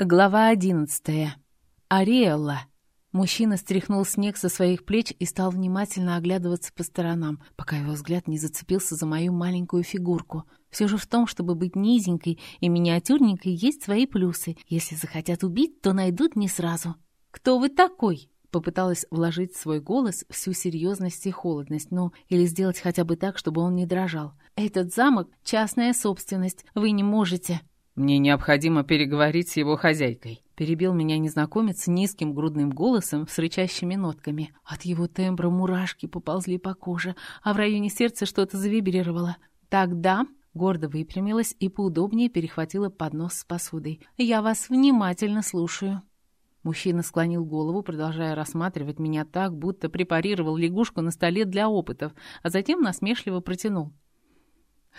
Глава одиннадцатая. Ариэлла. Мужчина стряхнул снег со своих плеч и стал внимательно оглядываться по сторонам, пока его взгляд не зацепился за мою маленькую фигурку. Все же в том, чтобы быть низенькой и миниатюрненькой, есть свои плюсы. Если захотят убить, то найдут не сразу. «Кто вы такой?» Попыталась вложить в свой голос всю серьезность и холодность, ну, или сделать хотя бы так, чтобы он не дрожал. «Этот замок — частная собственность, вы не можете...» «Мне необходимо переговорить с его хозяйкой», — перебил меня незнакомец низким грудным голосом с рычащими нотками. От его тембра мурашки поползли по коже, а в районе сердца что-то завибрировало. «Тогда...» — гордо выпрямилась и поудобнее перехватила поднос с посудой. «Я вас внимательно слушаю». Мужчина склонил голову, продолжая рассматривать меня так, будто препарировал лягушку на столе для опытов, а затем насмешливо протянул.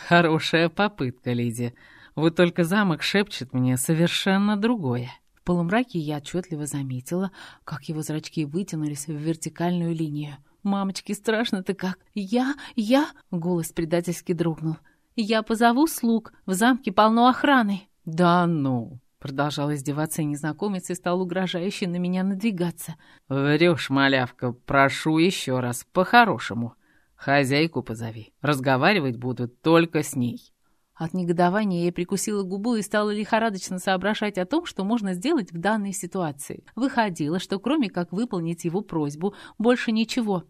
«Хорошая попытка, Лиди. Вот только замок шепчет мне совершенно другое. В полумраке я отчетливо заметила, как его зрачки вытянулись в вертикальную линию. «Мамочки, страшно-то как! Я, я...» — голос предательски дрогнул. «Я позову слуг, в замке полно охраны». «Да ну!» — продолжал издеваться незнакомец и стал угрожающе на меня надвигаться. «Врешь, малявка, прошу еще раз, по-хорошему. Хозяйку позови. Разговаривать буду только с ней». От негодования я прикусила губу и стала лихорадочно соображать о том, что можно сделать в данной ситуации. Выходило, что кроме как выполнить его просьбу, больше ничего.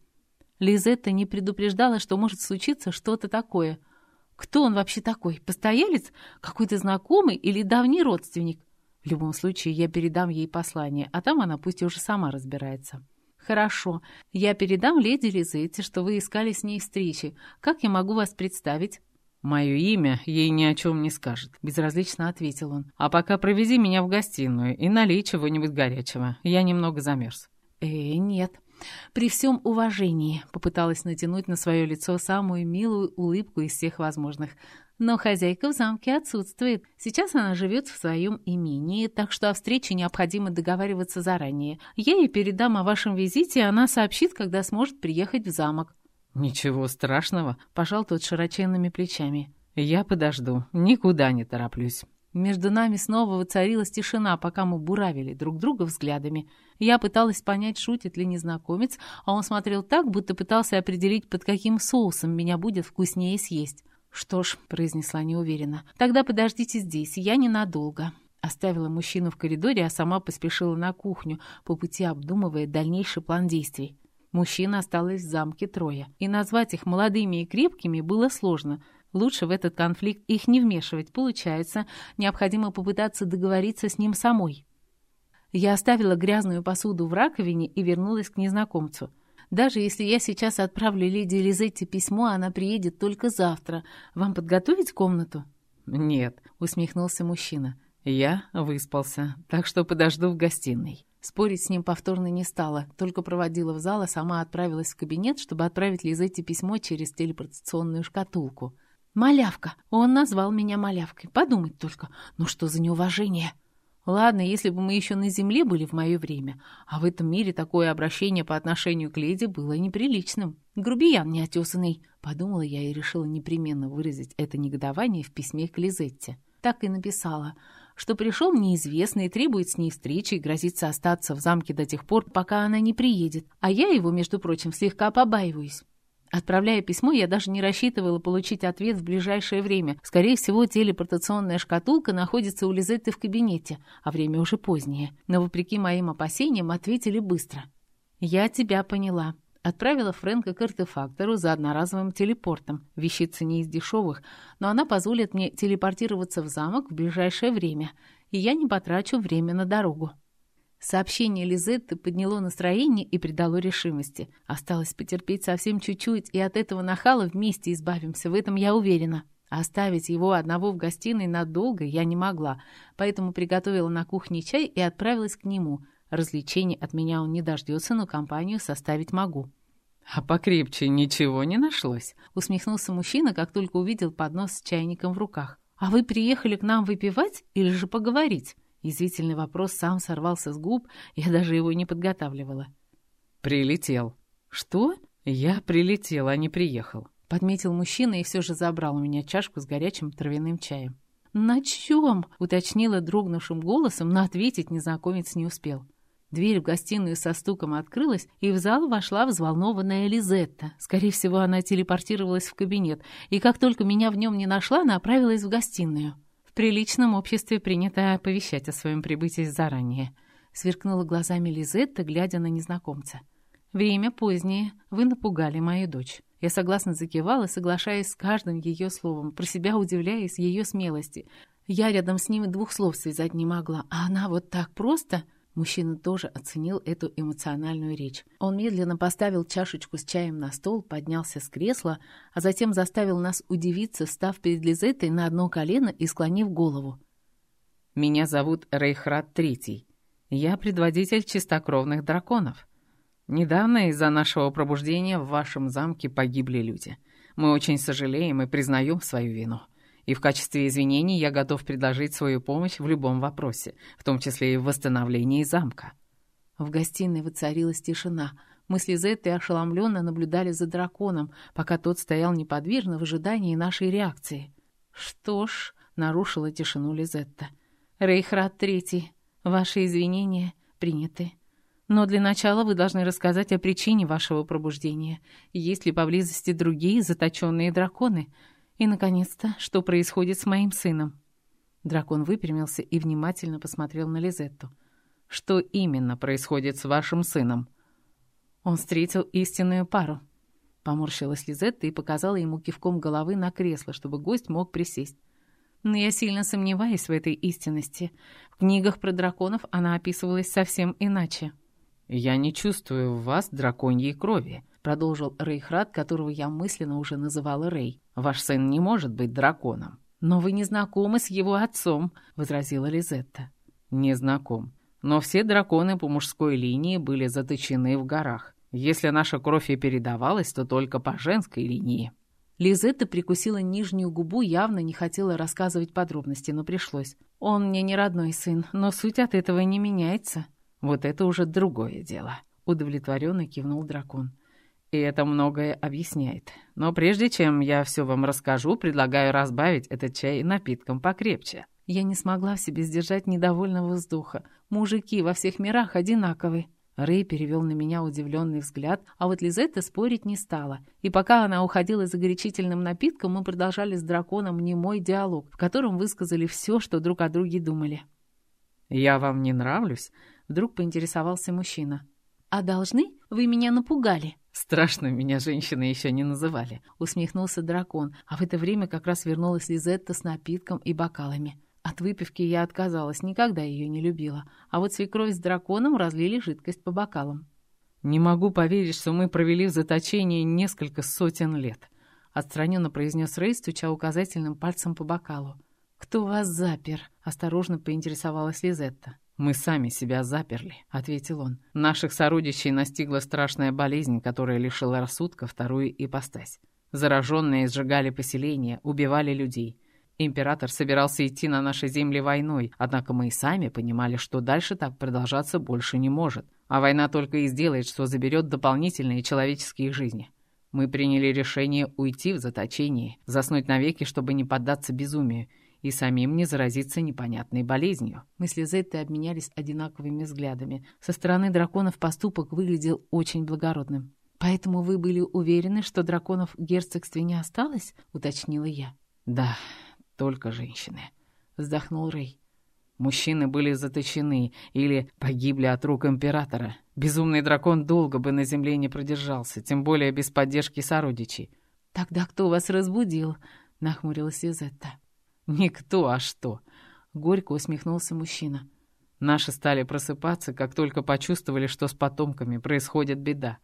Лизетта не предупреждала, что может случиться что-то такое. Кто он вообще такой? Постоялец? Какой-то знакомый или давний родственник? В любом случае, я передам ей послание, а там она пусть уже сама разбирается. «Хорошо. Я передам леди Лизетте, что вы искали с ней встречи. Как я могу вас представить?» «Мое имя ей ни о чем не скажет», — безразлично ответил он. «А пока провези меня в гостиную и налей чего-нибудь горячего. Я немного замерз». «Э, нет. При всем уважении», — попыталась натянуть на свое лицо самую милую улыбку из всех возможных. «Но хозяйка в замке отсутствует. Сейчас она живет в своем имении, так что о встрече необходимо договариваться заранее. Я ей передам о вашем визите, и она сообщит, когда сможет приехать в замок». «Ничего страшного», — пожал тот широченными плечами. «Я подожду, никуда не тороплюсь». Между нами снова воцарилась тишина, пока мы буравили друг друга взглядами. Я пыталась понять, шутит ли незнакомец, а он смотрел так, будто пытался определить, под каким соусом меня будет вкуснее съесть. «Что ж», — произнесла неуверенно, — «тогда подождите здесь, я ненадолго». Оставила мужчину в коридоре, а сама поспешила на кухню, по пути обдумывая дальнейший план действий. Мужчин осталось в замке трое, и назвать их молодыми и крепкими было сложно. Лучше в этот конфликт их не вмешивать. Получается, необходимо попытаться договориться с ним самой. Я оставила грязную посуду в раковине и вернулась к незнакомцу. Даже если я сейчас отправлю леди Лизетте письмо, она приедет только завтра. Вам подготовить комнату? «Нет», — усмехнулся мужчина. «Я выспался, так что подожду в гостиной». Спорить с ним повторно не стала, только проводила в зал, а сама отправилась в кабинет, чтобы отправить Лизетте письмо через телепортационную шкатулку. «Малявка! Он назвал меня малявкой. Подумать только, ну что за неуважение!» Ладно, если бы мы еще на земле были в мое время, а в этом мире такое обращение по отношению к леди было неприличным. Грубиян неотесанный, подумала я и решила непременно выразить это негодование в письме к Лизетте. Так и написала — что пришел неизвестный, требует с ней встречи и грозится остаться в замке до тех пор, пока она не приедет. А я его, между прочим, слегка побаиваюсь. Отправляя письмо, я даже не рассчитывала получить ответ в ближайшее время. Скорее всего, телепортационная шкатулка находится у Лизетты в кабинете, а время уже позднее. Но, вопреки моим опасениям, ответили быстро. «Я тебя поняла. Отправила Фрэнка к артефактору за одноразовым телепортом. Вещица не из дешевых, но она позволит мне телепортироваться в замок в ближайшее время, и я не потрачу время на дорогу. Сообщение Лизетты подняло настроение и придало решимости. Осталось потерпеть совсем чуть-чуть, и от этого нахала вместе избавимся, в этом я уверена. Оставить его одного в гостиной надолго я не могла, поэтому приготовила на кухне чай и отправилась к нему — Развлечений от меня он не дождется, но компанию составить могу». «А покрепче ничего не нашлось?» — усмехнулся мужчина, как только увидел поднос с чайником в руках. «А вы приехали к нам выпивать или же поговорить?» Язвительный вопрос сам сорвался с губ, я даже его не подготавливала. «Прилетел». «Что?» «Я прилетел, а не приехал», — подметил мужчина и все же забрал у меня чашку с горячим травяным чаем. «На чем?» — уточнила дрогнувшим голосом, но ответить незнакомец не успел. Дверь в гостиную со стуком открылась, и в зал вошла взволнованная Лизетта. Скорее всего, она телепортировалась в кабинет, и как только меня в нем не нашла, направилась в гостиную. В приличном обществе принято оповещать о своем прибытии заранее. Сверкнула глазами Лизетта, глядя на незнакомца. «Время позднее. Вы напугали мою дочь». Я согласно закивала, соглашаясь с каждым ее словом, про себя удивляясь ее смелости. Я рядом с ними двух слов связать не могла, а она вот так просто... Мужчина тоже оценил эту эмоциональную речь. Он медленно поставил чашечку с чаем на стол, поднялся с кресла, а затем заставил нас удивиться, став перед Лизеттой на одно колено и склонив голову. «Меня зовут Рейхрат Третий. Я предводитель чистокровных драконов. Недавно из-за нашего пробуждения в вашем замке погибли люди. Мы очень сожалеем и признаем свою вину» и в качестве извинений я готов предложить свою помощь в любом вопросе, в том числе и в восстановлении замка». В гостиной воцарилась тишина. Мы с Лизеттой ошеломленно наблюдали за драконом, пока тот стоял неподвижно в ожидании нашей реакции. «Что ж», — нарушила тишину Лизетта, — «Рейхрат Третий, ваши извинения приняты. Но для начала вы должны рассказать о причине вашего пробуждения. Есть ли поблизости другие заточенные драконы?» И, наконец-то, что происходит с моим сыном?» Дракон выпрямился и внимательно посмотрел на Лизетту. «Что именно происходит с вашим сыном?» Он встретил истинную пару. Поморщилась Лизетта и показала ему кивком головы на кресло, чтобы гость мог присесть. Но я сильно сомневаюсь в этой истинности. В книгах про драконов она описывалась совсем иначе. «Я не чувствую в вас драконьей крови», продолжил Рейхрат, которого я мысленно уже называла Рей. «Ваш сын не может быть драконом». «Но вы не знакомы с его отцом», — возразила Лизетта. «Не знаком. Но все драконы по мужской линии были заточены в горах. Если наша кровь и передавалась, то только по женской линии». Лизетта прикусила нижнюю губу, явно не хотела рассказывать подробности, но пришлось. «Он мне не родной сын, но суть от этого не меняется». «Вот это уже другое дело», — удовлетворенно кивнул дракон и это многое объясняет. Но прежде чем я все вам расскажу, предлагаю разбавить этот чай напитком покрепче». Я не смогла в себе сдержать недовольного вздоха. Мужики во всех мирах одинаковы. Рэй перевел на меня удивленный взгляд, а вот Лизетта спорить не стала. И пока она уходила за горячительным напитком, мы продолжали с драконом немой диалог, в котором высказали все, что друг о друге думали. «Я вам не нравлюсь?» — вдруг поинтересовался мужчина. «А должны? Вы меня напугали». «Страшно меня женщины еще не называли», — усмехнулся дракон, а в это время как раз вернулась Лизетта с напитком и бокалами. От выпивки я отказалась, никогда ее не любила, а вот свекровь с драконом разлили жидкость по бокалам. «Не могу поверить, что мы провели в заточении несколько сотен лет», — отстраненно произнес Рей, стуча указательным пальцем по бокалу. «Кто вас запер?» — осторожно поинтересовалась Лизетта. «Мы сами себя заперли», — ответил он. «Наших сородичей настигла страшная болезнь, которая лишила рассудка вторую ипостась. Зараженные сжигали поселения, убивали людей. Император собирался идти на наши земли войной, однако мы и сами понимали, что дальше так продолжаться больше не может. А война только и сделает, что заберет дополнительные человеческие жизни. Мы приняли решение уйти в заточение, заснуть навеки, чтобы не поддаться безумию, и самим не заразиться непонятной болезнью. Мы с Лизеттой обменялись одинаковыми взглядами. Со стороны драконов поступок выглядел очень благородным. «Поэтому вы были уверены, что драконов в герцогстве не осталось?» — уточнила я. «Да, только женщины», — вздохнул Рэй. «Мужчины были заточены или погибли от рук императора. Безумный дракон долго бы на земле не продержался, тем более без поддержки сородичей». «Тогда кто вас разбудил?» — нахмурилась Изетта. «Никто, а что?» — горько усмехнулся мужчина. «Наши стали просыпаться, как только почувствовали, что с потомками происходит беда.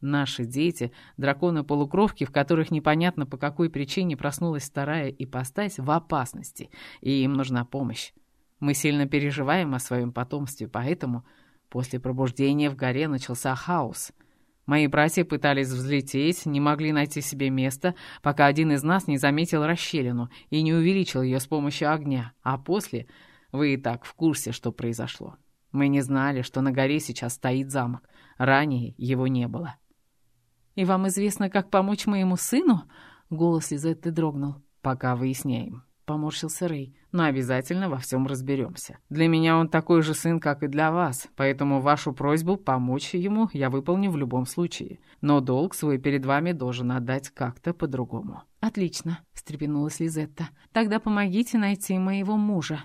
Наши дети — драконы-полукровки, в которых непонятно по какой причине проснулась вторая ипостась, в опасности, и им нужна помощь. Мы сильно переживаем о своем потомстве, поэтому после пробуждения в горе начался хаос — Мои братья пытались взлететь, не могли найти себе места, пока один из нас не заметил расщелину и не увеличил ее с помощью огня. А после вы и так в курсе, что произошло. Мы не знали, что на горе сейчас стоит замок. Ранее его не было. «И вам известно, как помочь моему сыну?» Голос Лизетты дрогнул. «Пока выясняем. Поморщился Рэй. «Но обязательно во всем разберемся. Для меня он такой же сын, как и для вас, поэтому вашу просьбу помочь ему я выполню в любом случае. Но долг свой перед вами должен отдать как-то по-другому». «Отлично», — встрепенулась Лизетта. «Тогда помогите найти моего мужа».